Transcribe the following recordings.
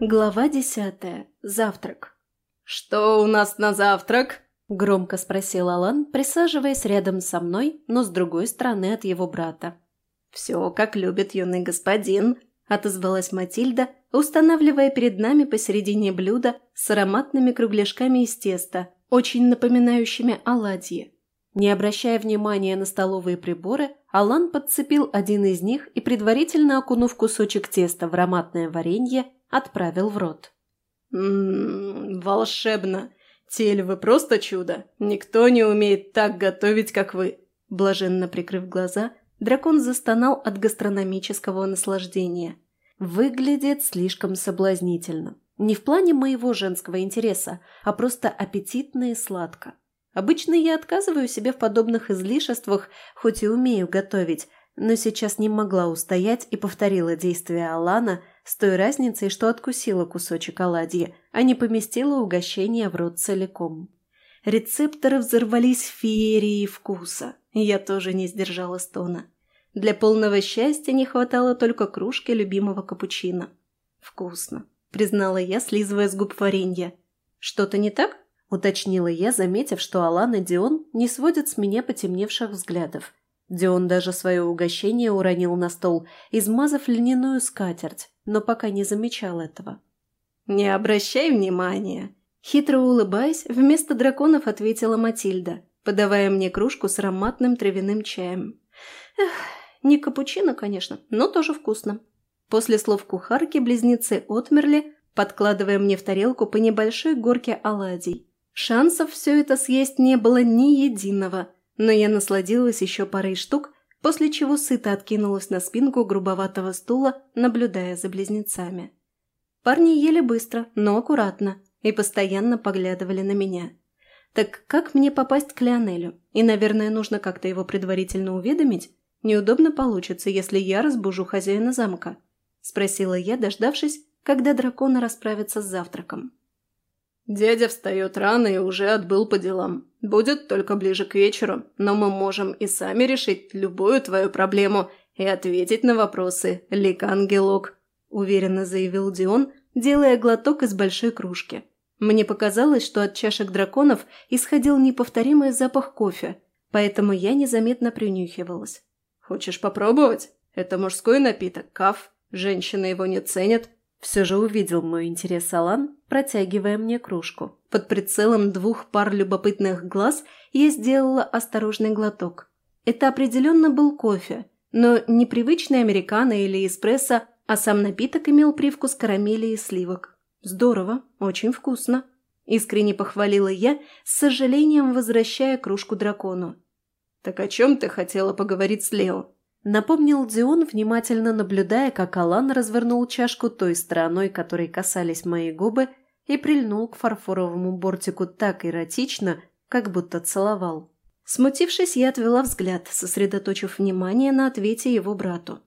Глава десятая. Завтрак. «Что у нас на завтрак?» – громко спросил Алан, присаживаясь рядом со мной, но с другой стороны от его брата. «Все, как любит юный господин», – отозвалась Матильда, устанавливая перед нами посередине блюда с ароматными кругляшками из теста, очень напоминающими оладьи. Не обращая внимания на столовые приборы, Алан подцепил один из них и, предварительно окунув кусочек теста в ароматное варенье, отправил в рот. «Ммм, волшебно! Тель, вы просто чудо! Никто не умеет так готовить, как вы!» Блаженно прикрыв глаза, дракон застонал от гастрономического наслаждения. Выглядит слишком соблазнительно. Не в плане моего женского интереса, а просто аппетитно и сладко. Обычно я отказываю себе в подобных излишествах, хоть и умею готовить, но сейчас не могла устоять и повторила действия Алана с той разницей, что откусила кусочек оладьи, а не поместила угощение в рот целиком. Рецепторы взорвались феерией вкуса, и я тоже не сдержала стона. Для полного счастья не хватало только кружки любимого капучино. «Вкусно», — признала я, слизывая с губ варенье. «Что-то не так?» — уточнила я, заметив, что Алан и Дион не сводят с меня потемневших взглядов. Дион даже свое угощение уронил на стол, измазав льняную скатерть, но пока не замечал этого. «Не обращай внимания!» Хитро улыбаясь, вместо драконов ответила Матильда, подавая мне кружку с ароматным травяным чаем. «Эх, не капучино, конечно, но тоже вкусно». После слов кухарки близнецы отмерли, подкладывая мне в тарелку по небольшой горке оладий. Шансов все это съесть не было ни единого – но я насладилась еще парой штук, после чего сыто откинулась на спинку грубоватого стула, наблюдая за близнецами. Парни ели быстро, но аккуратно, и постоянно поглядывали на меня. Так как мне попасть к Леонелю? И, наверное, нужно как-то его предварительно уведомить? Неудобно получится, если я разбужу хозяина замка. Спросила я, дождавшись, когда драконы расправятся с завтраком. «Дядя встает рано и уже отбыл по делам. Будет только ближе к вечеру, но мы можем и сами решить любую твою проблему и ответить на вопросы, Лик-ангелок», – уверенно заявил Дион, делая глоток из большой кружки. Мне показалось, что от чашек драконов исходил неповторимый запах кофе, поэтому я незаметно принюхивалась. «Хочешь попробовать? Это мужской напиток, каф. Женщины его не ценят, все же увидел мой интерес Алан, протягивая мне кружку. Под прицелом двух пар любопытных глаз я сделала осторожный глоток. Это определенно был кофе, но не привычный американо или эспрессо, а сам напиток имел привкус карамели и сливок. Здорово, очень вкусно. Искренне похвалила я, с сожалением возвращая кружку дракону. «Так о чем ты хотела поговорить с Лео?» Напомнил Дион, внимательно наблюдая, как Алан развернул чашку той стороной, которой касались мои губы, и прильнул к фарфоровому бортику так эротично, как будто целовал. Смутившись, я отвела взгляд, сосредоточив внимание на ответе его брату.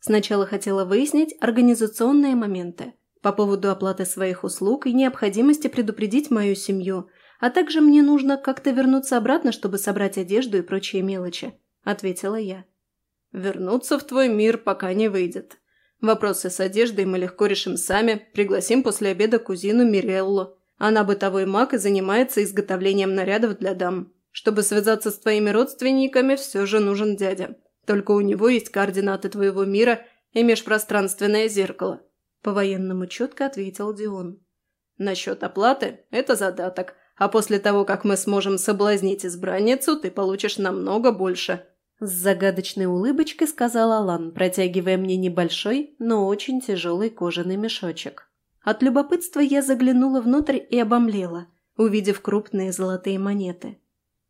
Сначала хотела выяснить организационные моменты по поводу оплаты своих услуг и необходимости предупредить мою семью, а также мне нужно как-то вернуться обратно, чтобы собрать одежду и прочие мелочи, ответила я. Вернуться в твой мир пока не выйдет. Вопросы с одеждой мы легко решим сами, пригласим после обеда кузину Миреллу. Она бытовой маг и занимается изготовлением нарядов для дам. Чтобы связаться с твоими родственниками, все же нужен дядя. Только у него есть координаты твоего мира и межпространственное зеркало. По-военному четко ответил Дион. Насчет оплаты – это задаток, а после того, как мы сможем соблазнить избранницу, ты получишь намного больше – с загадочной улыбочкой сказал Алан, протягивая мне небольшой, но очень тяжелый кожаный мешочек. От любопытства я заглянула внутрь и обомлела, увидев крупные золотые монеты.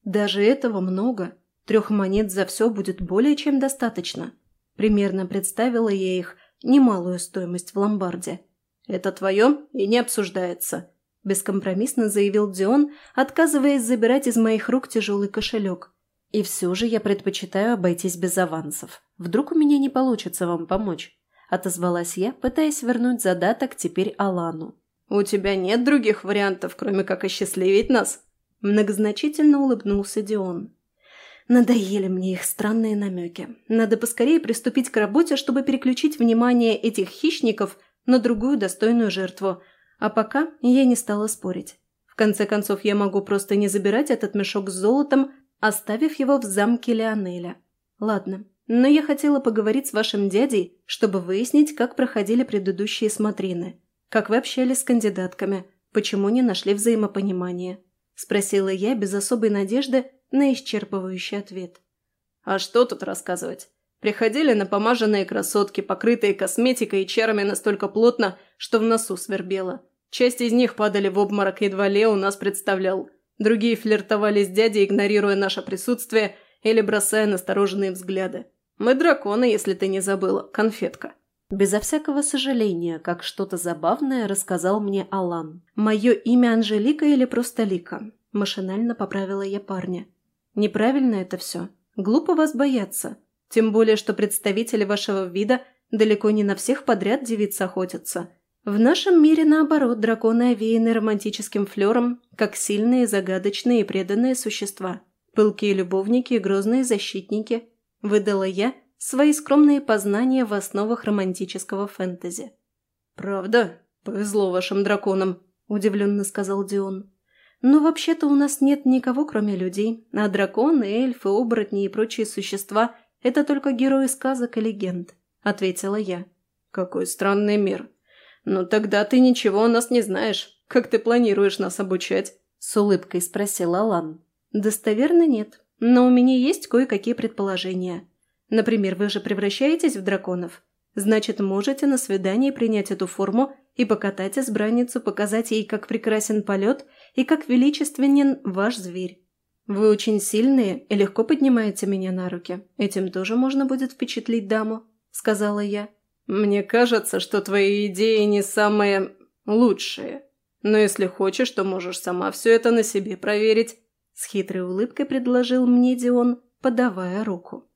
Даже этого много. Трех монет за все будет более чем достаточно. Примерно представила я их немалую стоимость в ломбарде. «Это твое и не обсуждается», – бескомпромиссно заявил Дион, отказываясь забирать из моих рук тяжелый кошелек – и все же я предпочитаю обойтись без авансов. Вдруг у меня не получится вам помочь?» – отозвалась я, пытаясь вернуть задаток теперь Алану. «У тебя нет других вариантов, кроме как осчастливить нас?» Многозначительно улыбнулся Дион. Надоели мне их странные намеки. Надо поскорее приступить к работе, чтобы переключить внимание этих хищников на другую достойную жертву. А пока я не стала спорить. В конце концов, я могу просто не забирать этот мешок с золотом, оставив его в замке Леонеля. Ладно, но я хотела поговорить с вашим дядей, чтобы выяснить, как проходили предыдущие смотрины. Как вы общались с кандидатками, почему не нашли взаимопонимания. Спросила я без особой надежды на исчерпывающий ответ. А что тут рассказывать? Приходили напомаженные красотки, покрытые косметикой и чарами настолько плотно, что в носу свербело. Часть из них падали в обморок, едва Лео нас представлял. Другие флиртовали с дядей, игнорируя наше присутствие или бросая настороженные взгляды. Мы драконы, если ты не забыла, конфетка. Безо всякого сожаления, как что-то забавное рассказал мне Алан. «Мое имя Анжелика или просто Лика?» Машинально поправила я парня. «Неправильно это все. Глупо вас бояться. Тем более, что представители вашего вида далеко не на всех подряд девиц охотятся. В нашем мире, наоборот, драконы овеяны романтическим флером, как сильные, загадочные и преданные существа. Пылкие любовники и грозные защитники. Выдала я свои скромные познания в основах романтического фэнтези. «Правда? Повезло вашим драконам», – удивленно сказал Дион. «Ну, вообще-то у нас нет никого, кроме людей, а драконы, эльфы, оборотни и прочие существа – это только герои сказок и легенд», – ответила я. «Какой странный мир. Ну тогда ты ничего о нас не знаешь. Как ты планируешь нас обучать?» – с улыбкой спросил Алан. «Достоверно нет, но у меня есть кое-какие предположения. Например, вы же превращаетесь в драконов. Значит, можете на свидании принять эту форму и покатать избранницу, показать ей, как прекрасен полет и как величественен ваш зверь. «Вы очень сильные и легко поднимаете меня на руки. Этим тоже можно будет впечатлить даму», — сказала я. «Мне кажется, что твои идеи не самые лучшие. Но если хочешь, то можешь сама все это на себе проверить», — с хитрой улыбкой предложил мне Дион, подавая руку.